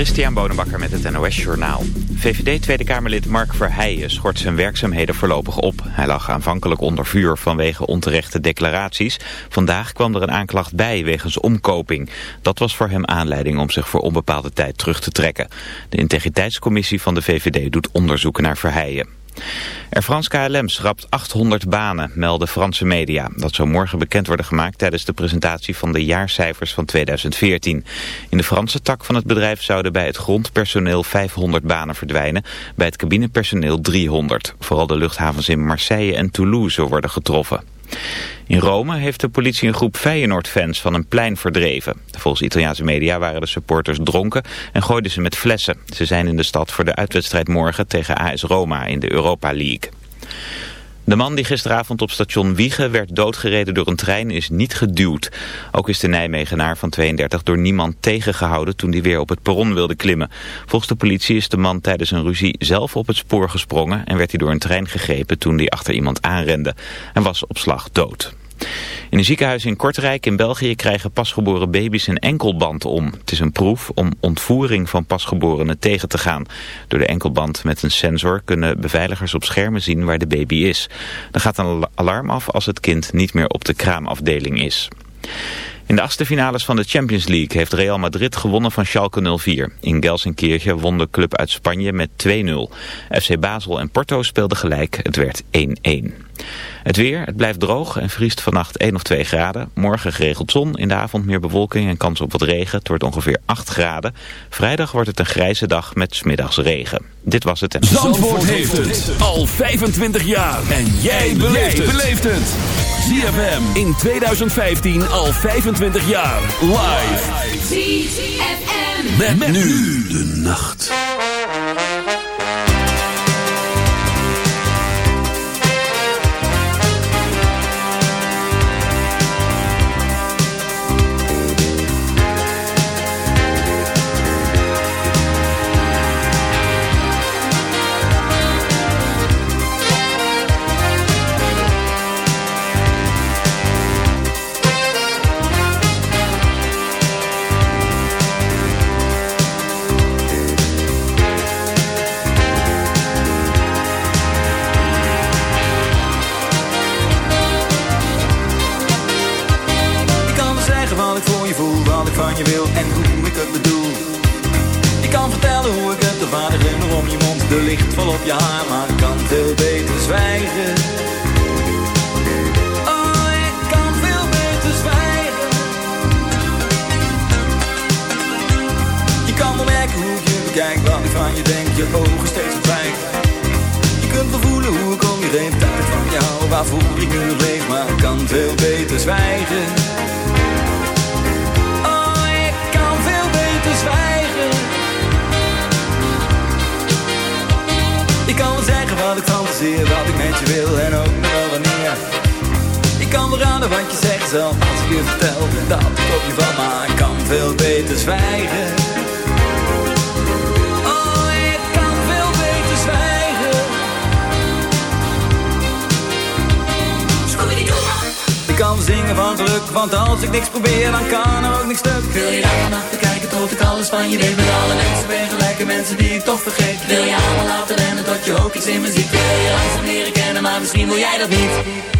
Christian Bonenbakker met het NOS Journaal. VVD Tweede Kamerlid Mark Verheijen schort zijn werkzaamheden voorlopig op. Hij lag aanvankelijk onder vuur vanwege onterechte declaraties. Vandaag kwam er een aanklacht bij wegens omkoping. Dat was voor hem aanleiding om zich voor onbepaalde tijd terug te trekken. De integriteitscommissie van de VVD doet onderzoek naar Verheijen. Air France KLM schrapt 800 banen, melden Franse media. Dat zou morgen bekend worden gemaakt tijdens de presentatie van de jaarcijfers van 2014. In de Franse tak van het bedrijf zouden bij het grondpersoneel 500 banen verdwijnen, bij het cabinepersoneel 300. Vooral de luchthavens in Marseille en Toulouse worden getroffen. In Rome heeft de politie een groep Feyenoord-fans van een plein verdreven. Volgens Italiaanse media waren de supporters dronken en gooiden ze met flessen. Ze zijn in de stad voor de uitwedstrijd morgen tegen AS Roma in de Europa League. De man die gisteravond op station Wiegen werd doodgereden door een trein is niet geduwd. Ook is de Nijmegenaar van 32 door niemand tegengehouden toen hij weer op het perron wilde klimmen. Volgens de politie is de man tijdens een ruzie zelf op het spoor gesprongen en werd hij door een trein gegrepen toen hij achter iemand aanrende. En was op slag dood. In een ziekenhuis in Kortrijk in België krijgen pasgeboren baby's een enkelband om. Het is een proef om ontvoering van pasgeborenen tegen te gaan. Door de enkelband met een sensor kunnen beveiligers op schermen zien waar de baby is. Dan gaat een alarm af als het kind niet meer op de kraamafdeling is. In de achtste finales van de Champions League heeft Real Madrid gewonnen van Schalke 04. In Gelsenkirchen won de club uit Spanje met 2-0. FC Basel en Porto speelden gelijk, het werd 1-1. Het weer, het blijft droog en vriest vannacht 1 of 2 graden. Morgen geregeld zon, in de avond meer bewolking en kans op wat regen. Het wordt ongeveer 8 graden. Vrijdag wordt het een grijze dag met smiddags regen. Dit was het. En... Zandvoort heeft het al 25 jaar. En jij beleeft het. ZFM in 2015 al 25 jaar. Live. ZFM. met nu de nacht. Van je weet met alle mensen. Ben gelijke mensen die ik toch vergeet. Wil je allemaal laten rennen tot je ook iets in me ziet? Wil je langzaam leren kennen, maar misschien wil jij dat niet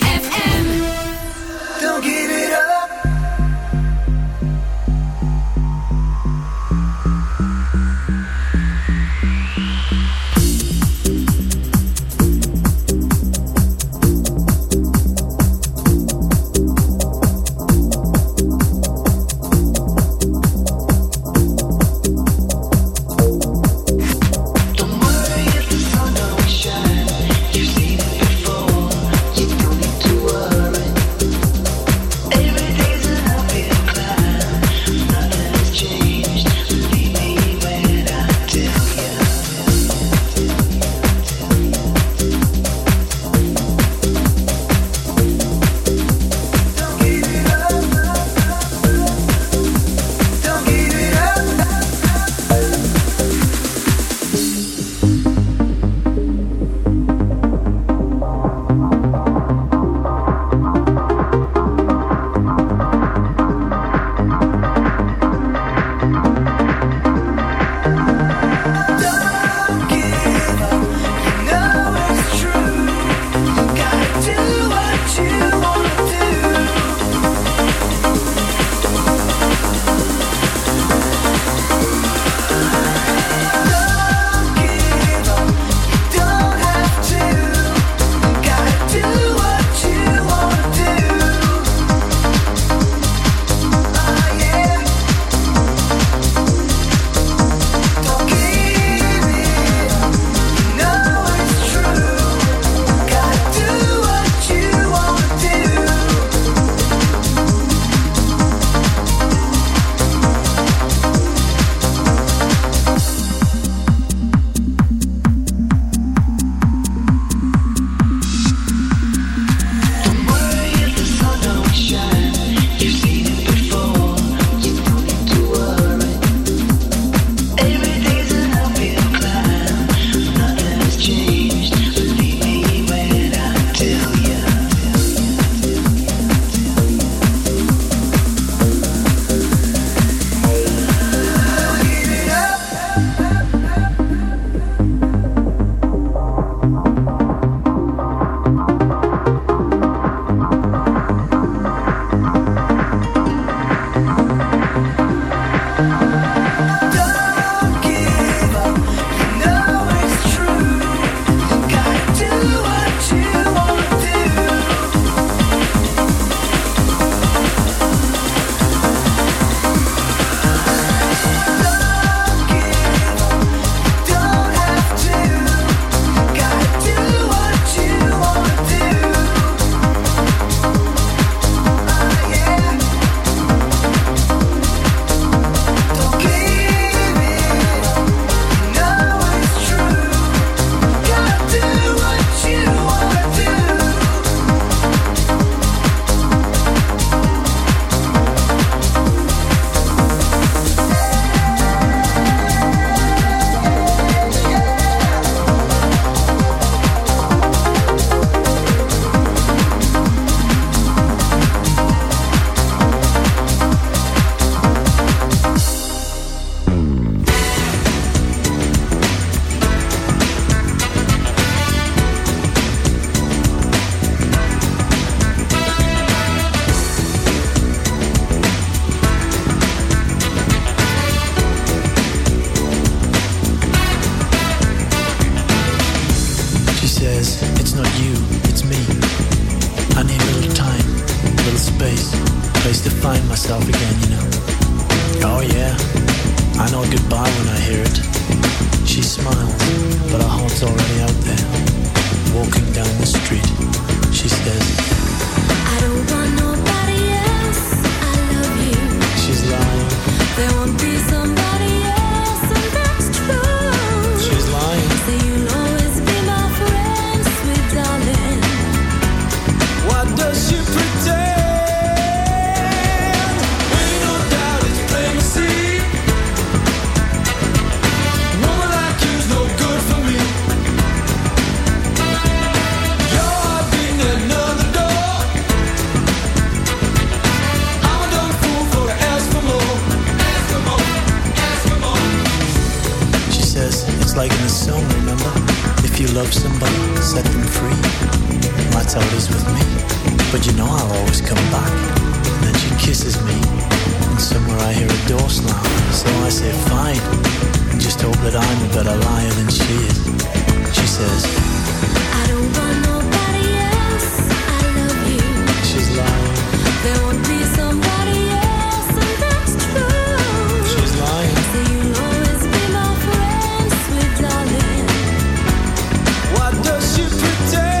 you pretend